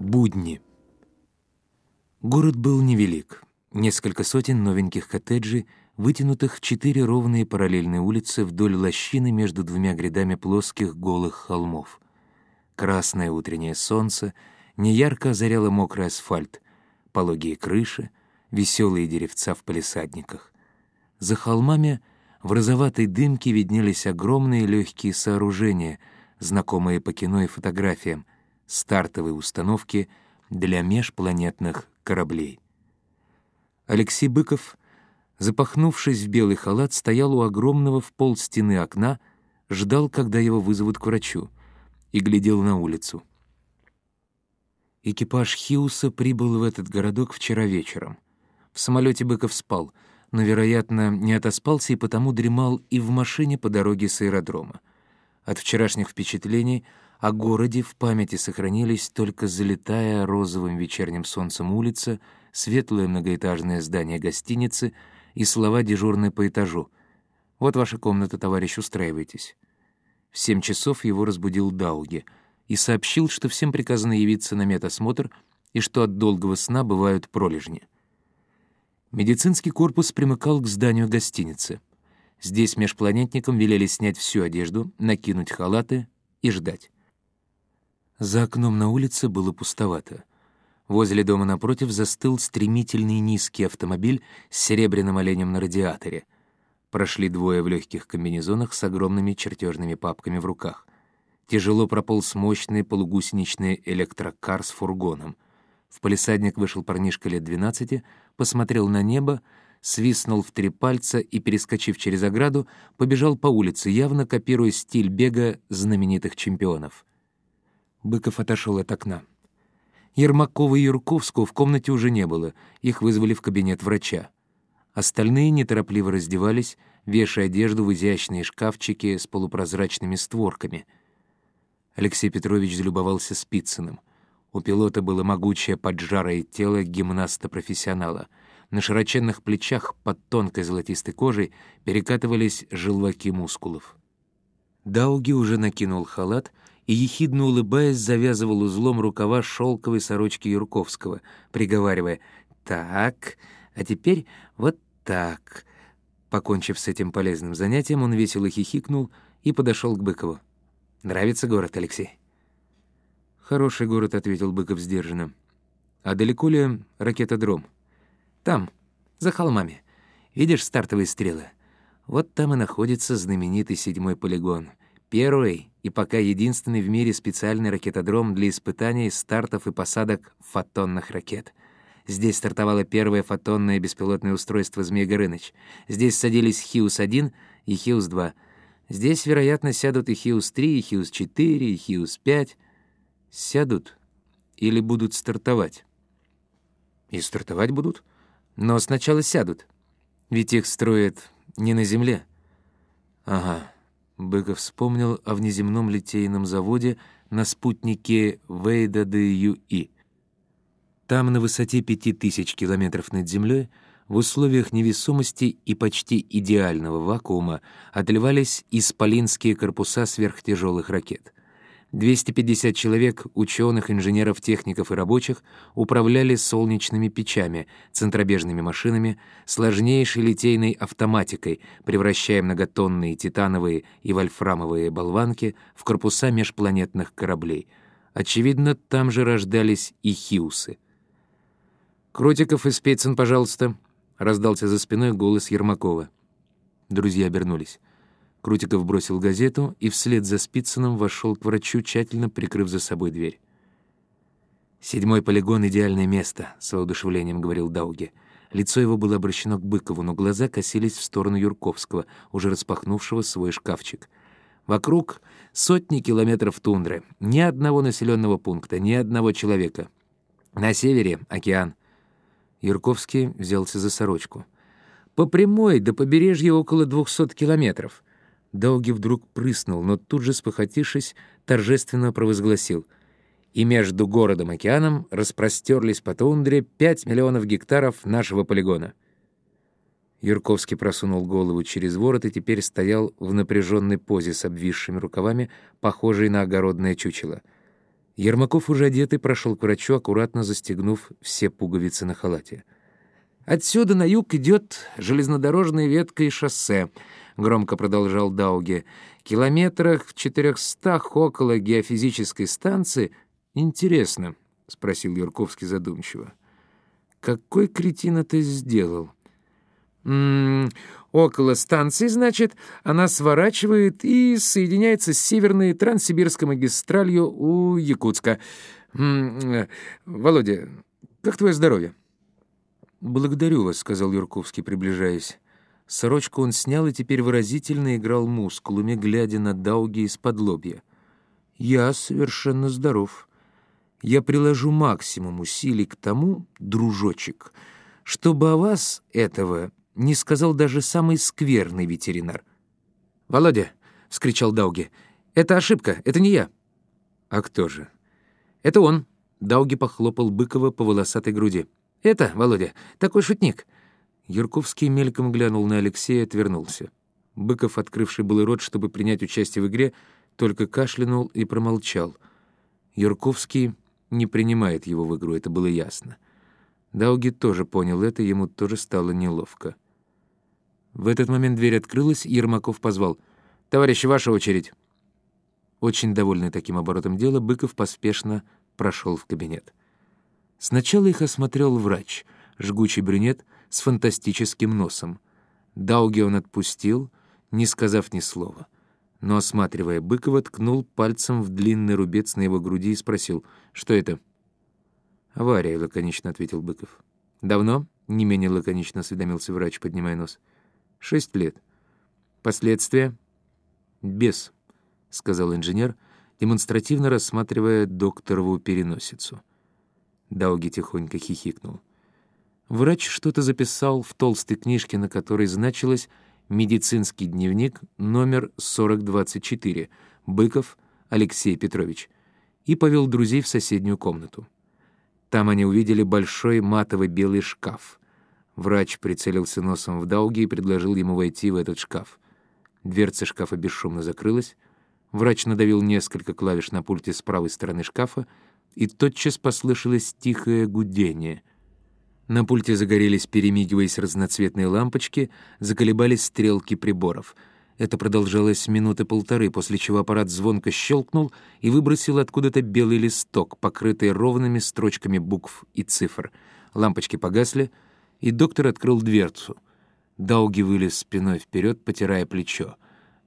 Будни. Город был невелик. Несколько сотен новеньких коттеджей, вытянутых в четыре ровные параллельные улицы вдоль лощины между двумя грядами плоских голых холмов. Красное утреннее солнце неярко озаряло мокрый асфальт, пологие крыши, веселые деревца в палисадниках. За холмами в розоватой дымке виднелись огромные легкие сооружения, знакомые по кино и фотографиям, стартовые установки для межпланетных кораблей. Алексей Быков, запахнувшись в белый халат, стоял у огромного в пол стены окна, ждал, когда его вызовут к врачу, и глядел на улицу. Экипаж Хиуса прибыл в этот городок вчера вечером. В самолете Быков спал, но, вероятно, не отоспался и потому дремал и в машине по дороге с аэродрома. От вчерашних впечатлений о городе в памяти сохранились только залитая розовым вечерним солнцем улица, светлое многоэтажное здание гостиницы и слова дежурной по этажу. «Вот ваша комната, товарищ, устраивайтесь». В семь часов его разбудил Дауги и сообщил, что всем приказано явиться на медосмотр и что от долгого сна бывают пролежни. Медицинский корпус примыкал к зданию гостиницы. Здесь межпланетникам велели снять всю одежду, накинуть халаты и ждать. За окном на улице было пустовато. Возле дома напротив застыл стремительный низкий автомобиль с серебряным оленем на радиаторе. Прошли двое в легких комбинезонах с огромными чертежными папками в руках. Тяжело прополз мощный полугусеничный электрокар с фургоном. В полисадник вышел парнишка лет двенадцати, посмотрел на небо, свистнул в три пальца и, перескочив через ограду, побежал по улице, явно копируя стиль бега знаменитых чемпионов. Быков отошел от окна. Ермакова и Юрковского в комнате уже не было, их вызвали в кабинет врача. Остальные неторопливо раздевались, вешая одежду в изящные шкафчики с полупрозрачными створками. Алексей Петрович залюбовался Спицыным. У пилота было могучее поджарое тело гимнаста-профессионала. На широченных плечах под тонкой золотистой кожей перекатывались желваки мускулов. Дауги уже накинул халат — и, ехидно улыбаясь, завязывал узлом рукава шелковой сорочки Юрковского, приговаривая «Так, а теперь вот так». Покончив с этим полезным занятием, он весело хихикнул и подошел к Быкову. «Нравится город, Алексей?» «Хороший город», — ответил Быков сдержанно. «А далеко ли ракетодром?» «Там, за холмами. Видишь стартовые стрелы? Вот там и находится знаменитый седьмой полигон. Первый и пока единственный в мире специальный ракетодром для испытаний стартов и посадок фотонных ракет. Здесь стартовало первое фотонное беспилотное устройство «Змей Горыныч». Здесь садились «Хиус-1» и «Хиус-2». Здесь, вероятно, сядут и «Хиус-3», и «Хиус-4», и «Хиус-5». Сядут или будут стартовать? И стартовать будут, но сначала сядут. Ведь их строят не на Земле. Ага. Быков вспомнил о внеземном литейном заводе на спутнике Вейда де. Там, на высоте 5000 километров над Землей, в условиях невесомости и почти идеального вакуума отливались исполинские корпуса сверхтяжелых ракет — 250 человек, ученых, инженеров, техников и рабочих, управляли солнечными печами, центробежными машинами, сложнейшей литейной автоматикой, превращая многотонные титановые и вольфрамовые болванки в корпуса межпланетных кораблей. Очевидно, там же рождались и хиусы. «Крутиков и Специн, пожалуйста», — раздался за спиной голос Ермакова. Друзья обернулись. Крутиков бросил газету и вслед за Спицыным вошел к врачу, тщательно прикрыв за собой дверь. «Седьмой полигон — идеальное место», — с воодушевлением говорил Дауги. Лицо его было обращено к Быкову, но глаза косились в сторону Юрковского, уже распахнувшего свой шкафчик. Вокруг сотни километров тундры, ни одного населенного пункта, ни одного человека. На севере — океан. Юрковский взялся за сорочку. «По прямой до побережья около двухсот километров». Долги вдруг прыснул, но тут же, спохотившись, торжественно провозгласил. И между городом и океаном распростерлись по тундре 5 миллионов гектаров нашего полигона. Юрковский просунул голову через ворот и теперь стоял в напряженной позе с обвисшими рукавами, похожей на огородное чучело. Ермаков, уже одетый, прошел к врачу, аккуратно застегнув все пуговицы на халате. «Отсюда на юг идет железнодорожная ветка и шоссе», — громко продолжал Дауги. «Километрах в четырехстах около геофизической станции...» «Интересно», — спросил Юрковский задумчиво. «Какой кретин это сделал?» М -м, около станции, значит, она сворачивает и соединяется с северной транссибирской магистралью у Якутска. М -м, Володя, как твое здоровье? «Благодарю вас», — сказал Юрковский, приближаясь. Сорочку он снял и теперь выразительно играл мускулами, глядя на Дауги из-под лобья. «Я совершенно здоров. Я приложу максимум усилий к тому, дружочек, чтобы о вас этого не сказал даже самый скверный ветеринар. «Володя!» — вскричал Дауги. «Это ошибка, это не я». «А кто же?» «Это он!» — Дауги похлопал Быкова по волосатой груди. «Это, Володя, такой шутник!» Юрковский мельком глянул на Алексея и отвернулся. Быков, открывший был рот, чтобы принять участие в игре, только кашлянул и промолчал. Юрковский не принимает его в игру, это было ясно. Дауги тоже понял это, ему тоже стало неловко. В этот момент дверь открылась, и Ермаков позвал. «Товарищи, ваша очередь!» Очень довольный таким оборотом дела, Быков поспешно прошел в кабинет. Сначала их осмотрел врач, жгучий брюнет с фантастическим носом. Дауги он отпустил, не сказав ни слова. Но, осматривая Быкова, ткнул пальцем в длинный рубец на его груди и спросил, что это? «Авария», — лаконично ответил Быков. «Давно?» — не менее лаконично осведомился врач, поднимая нос. Шесть лет. Последствия? Без, сказал инженер, демонстративно рассматривая докторову переносицу. Дауги тихонько хихикнул. Врач что-то записал в толстой книжке, на которой значилось «Медицинский дневник номер 4024, Быков Алексей Петрович», и повел друзей в соседнюю комнату. Там они увидели большой матовый белый шкаф — Врач прицелился носом в Дауги и предложил ему войти в этот шкаф. Дверца шкафа бесшумно закрылась. Врач надавил несколько клавиш на пульте с правой стороны шкафа, и тотчас послышалось тихое гудение. На пульте загорелись, перемигиваясь разноцветные лампочки, заколебались стрелки приборов. Это продолжалось минуты полторы, после чего аппарат звонко щелкнул и выбросил откуда-то белый листок, покрытый ровными строчками букв и цифр. Лампочки погасли — и доктор открыл дверцу. Дауги вылез спиной вперед, потирая плечо.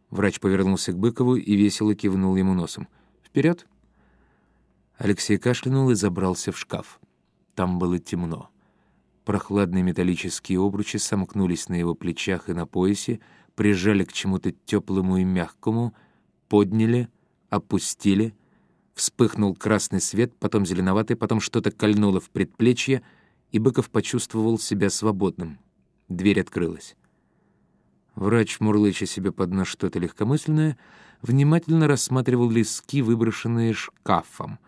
Врач повернулся к Быкову и весело кивнул ему носом. «Вперед!» Алексей кашлянул и забрался в шкаф. Там было темно. Прохладные металлические обручи сомкнулись на его плечах и на поясе, прижали к чему-то теплому и мягкому, подняли, опустили. Вспыхнул красный свет, потом зеленоватый, потом что-то кольнуло в предплечье — и Быков почувствовал себя свободным. Дверь открылась. Врач, мурлыча себе под нос что-то легкомысленное, внимательно рассматривал листки, выброшенные шкафом.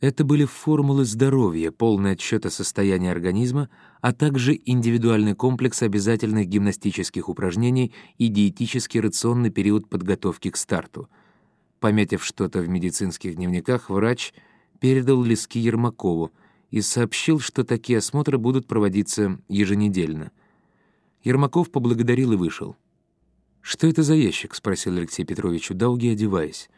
Это были формулы здоровья, полный отчет о состоянии организма, а также индивидуальный комплекс обязательных гимнастических упражнений и диетический рационный период подготовки к старту. Пометив что-то в медицинских дневниках, врач передал листки Ермакову — и сообщил, что такие осмотры будут проводиться еженедельно. Ермаков поблагодарил и вышел. «Что это за ящик?» — спросил Алексей Петрович у Дауги, одеваясь.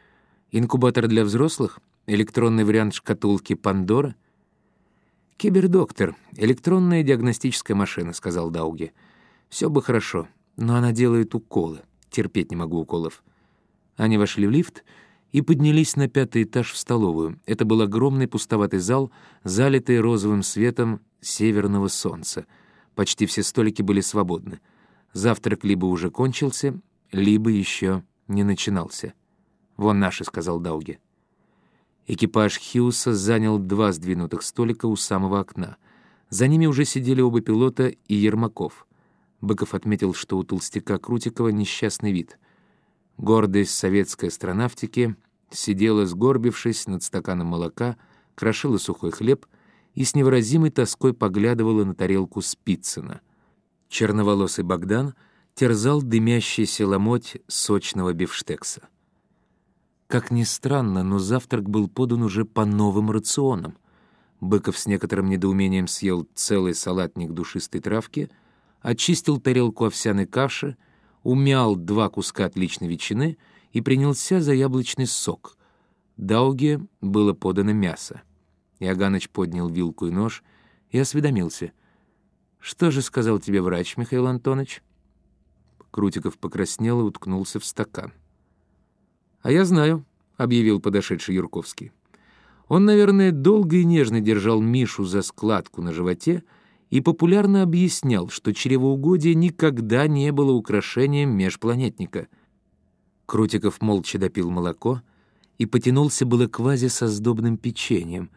«Инкубатор для взрослых? Электронный вариант шкатулки Пандора?» «Кибердоктор. Электронная диагностическая машина», — сказал Дауги. «Все бы хорошо, но она делает уколы. Терпеть не могу уколов». Они вошли в лифт — и поднялись на пятый этаж в столовую. Это был огромный пустоватый зал, залитый розовым светом северного солнца. Почти все столики были свободны. Завтрак либо уже кончился, либо еще не начинался. «Вон наши», — сказал Дауги. Экипаж Хьюса занял два сдвинутых столика у самого окна. За ними уже сидели оба пилота и Ермаков. Быков отметил, что у толстяка Крутикова несчастный вид — Гордость советской астронавтики сидела, сгорбившись над стаканом молока, крошила сухой хлеб и с невыразимой тоской поглядывала на тарелку Спицына. Черноволосый Богдан терзал дымящийся ломоть сочного бифштекса. Как ни странно, но завтрак был подан уже по новым рационам. Быков с некоторым недоумением съел целый салатник душистой травки, очистил тарелку овсяной каши, умял два куска отличной ветчины и принялся за яблочный сок. Дауге было подано мясо. Иоганныч поднял вилку и нож и осведомился. «Что же сказал тебе врач, Михаил Антонович?» Крутиков покраснел и уткнулся в стакан. «А я знаю», — объявил подошедший Юрковский. Он, наверное, долго и нежно держал Мишу за складку на животе и популярно объяснял, что чревоугодие никогда не было украшением межпланетника. Крутиков молча допил молоко и потянулся было к вазе со сдобным печеньем,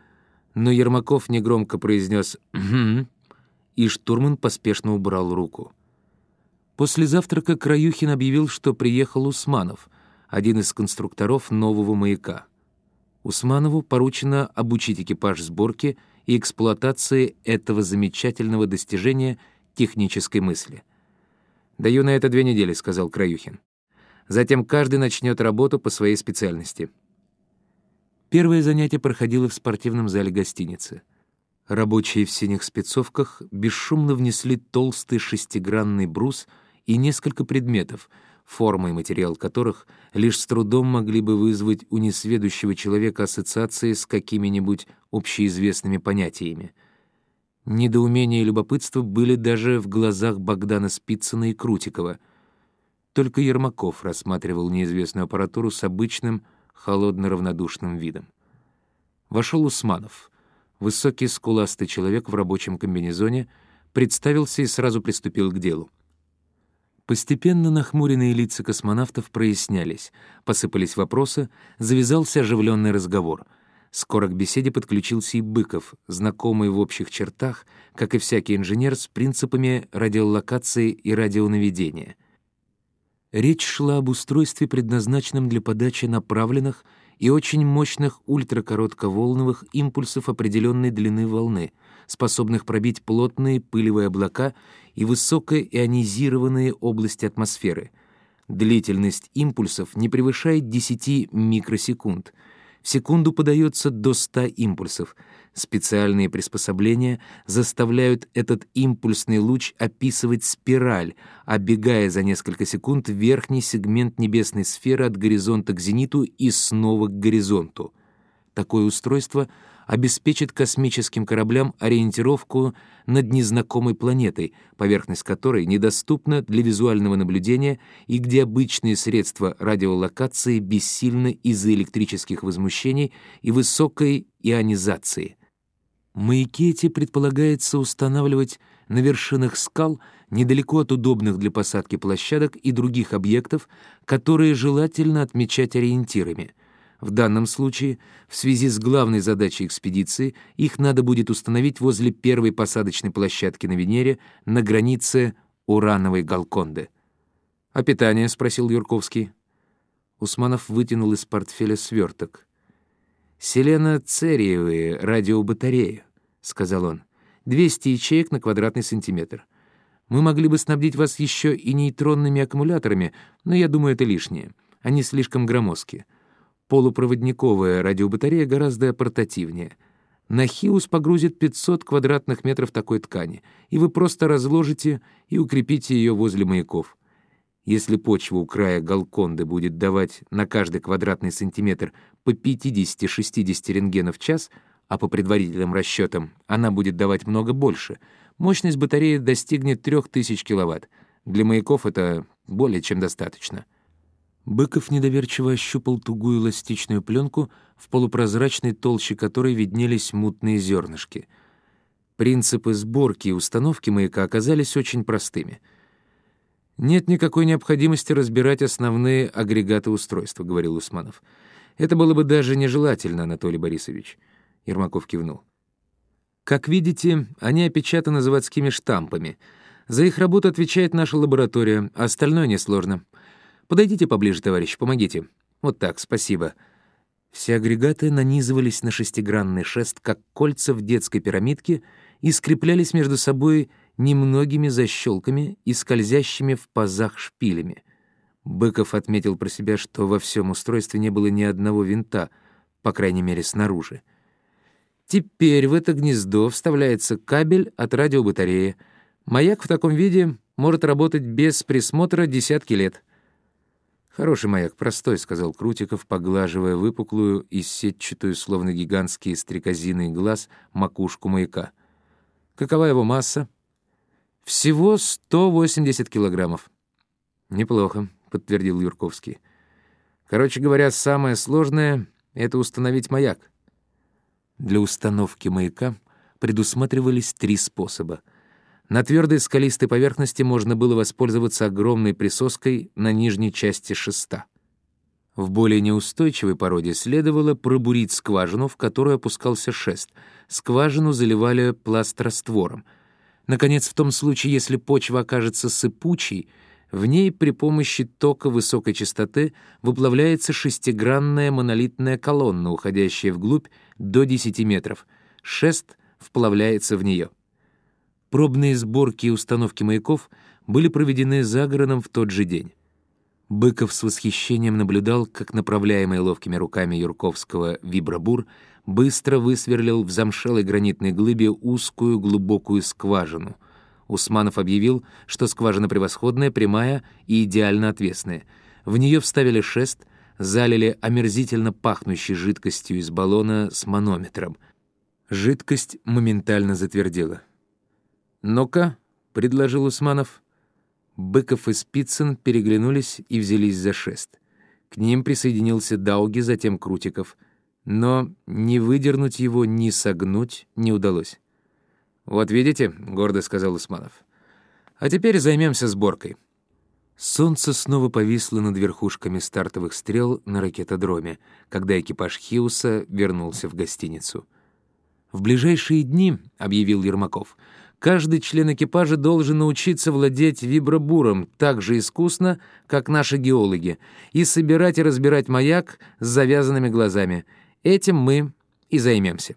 но Ермаков негромко произнес «Хм», и штурман поспешно убрал руку. После завтрака Краюхин объявил, что приехал Усманов, один из конструкторов нового маяка. Усманову поручено обучить экипаж сборки и эксплуатации этого замечательного достижения технической мысли. «Даю на это две недели», — сказал Краюхин. «Затем каждый начнет работу по своей специальности». Первое занятие проходило в спортивном зале гостиницы. Рабочие в синих спецовках бесшумно внесли толстый шестигранный брус — и несколько предметов, форма и материал которых лишь с трудом могли бы вызвать у несведущего человека ассоциации с какими-нибудь общеизвестными понятиями. Недоумение и любопытство были даже в глазах Богдана Спицына и Крутикова. Только Ермаков рассматривал неизвестную аппаратуру с обычным, холодно-равнодушным видом. Вошел Усманов, высокий скуластый человек в рабочем комбинезоне, представился и сразу приступил к делу. Постепенно нахмуренные лица космонавтов прояснялись, посыпались вопросы, завязался оживленный разговор. Скоро к беседе подключился и Быков, знакомый в общих чертах, как и всякий инженер, с принципами радиолокации и радионаведения. Речь шла об устройстве, предназначенном для подачи направленных и очень мощных ультракоротковолновых импульсов определенной длины волны, способных пробить плотные пылевые облака и высокоионизированные области атмосферы. Длительность импульсов не превышает 10 микросекунд. В секунду подается до 100 импульсов. Специальные приспособления заставляют этот импульсный луч описывать спираль, оббегая за несколько секунд верхний сегмент небесной сферы от горизонта к зениту и снова к горизонту. Такое устройство — обеспечит космическим кораблям ориентировку над незнакомой планетой, поверхность которой недоступна для визуального наблюдения и где обычные средства радиолокации бессильны из-за электрических возмущений и высокой ионизации. Маяки эти предполагается устанавливать на вершинах скал недалеко от удобных для посадки площадок и других объектов, которые желательно отмечать ориентирами — в данном случае, в связи с главной задачей экспедиции, их надо будет установить возле первой посадочной площадки на Венере на границе урановой Галконды. «А питание?» — спросил Юрковский. Усманов вытянул из портфеля сверток. «Селено-цериевые радиобатареи», — сказал он. «200 ячеек на квадратный сантиметр. Мы могли бы снабдить вас еще и нейтронными аккумуляторами, но я думаю, это лишнее. Они слишком громоздкие. Полупроводниковая радиобатарея гораздо портативнее. На Хиус погрузит 500 квадратных метров такой ткани, и вы просто разложите и укрепите ее возле маяков. Если почва у края Галконды будет давать на каждый квадратный сантиметр по 50-60 рентгенов в час, а по предварительным расчетам она будет давать много больше, мощность батареи достигнет 3000 киловатт. Для маяков это более чем достаточно. Быков недоверчиво ощупал тугую эластичную пленку, в полупрозрачной толще которой виднелись мутные зернышки. Принципы сборки и установки маяка оказались очень простыми. «Нет никакой необходимости разбирать основные агрегаты устройства», — говорил Усманов. «Это было бы даже нежелательно, Анатолий Борисович». Ермаков кивнул. «Как видите, они опечатаны заводскими штампами. За их работу отвечает наша лаборатория, а остальное несложно. Подойдите поближе, товарищ, помогите. Вот так, спасибо». Все агрегаты нанизывались на шестигранный шест, как кольца в детской пирамидке, и скреплялись между собой немногими защелками и скользящими в пазах шпилями. Быков отметил про себя, что во всем устройстве не было ни одного винта, по крайней мере, снаружи. Теперь в это гнездо вставляется кабель от радиобатареи. Маяк в таком виде может работать без присмотра десятки лет. «Хороший маяк, простой», — сказал Крутиков, поглаживая выпуклую и сетчатую, словно гигантские стрекозиный глаз, макушку маяка. «Какова его масса?» «Всего 180 килограммов». «Неплохо», — подтвердил Юрковский. «Короче говоря, самое сложное — это установить маяк». Для установки маяка предусматривались три способа. На твердой скалистой поверхности можно было воспользоваться огромной присоской на нижней части шеста. В более неустойчивой породе следовало пробурить скважину, в которую опускался шест. Скважину заливали пласт-раствором. Наконец, в том случае, если почва окажется сыпучей, в ней при помощи тока высокой частоты выплавляется шестигранная монолитная колонна, уходящая вглубь до 10 метров. Шест вплавляется в нее. Пробные сборки и установки маяков были проведены за городом в тот же день. Быков с восхищением наблюдал, как направляемый ловкими руками Юрковского вибробур быстро высверлил в замшелой гранитной глыбе узкую глубокую скважину — Усманов объявил, что скважина превосходная, прямая и идеально отвесная. В нее вставили шест, залили омерзительно пахнущей жидкостью из баллона с манометром. Жидкость моментально затвердела. «Ну-ка», — предложил Усманов. Быков и Спицын переглянулись и взялись за шест. К ним присоединился Дауги, затем Крутиков. Но ни выдернуть его, ни согнуть не удалось. «Вот видите», — гордо сказал Усманов. «А теперь займемся сборкой». Солнце снова повисло над верхушками стартовых стрел на ракетодроме, когда экипаж Хиуса вернулся в гостиницу. «В ближайшие дни», — объявил Ермаков, — «каждый член экипажа должен научиться владеть вибробуром так же искусно, как наши геологи, и собирать и разбирать маяк с завязанными глазами. Этим мы и займемся».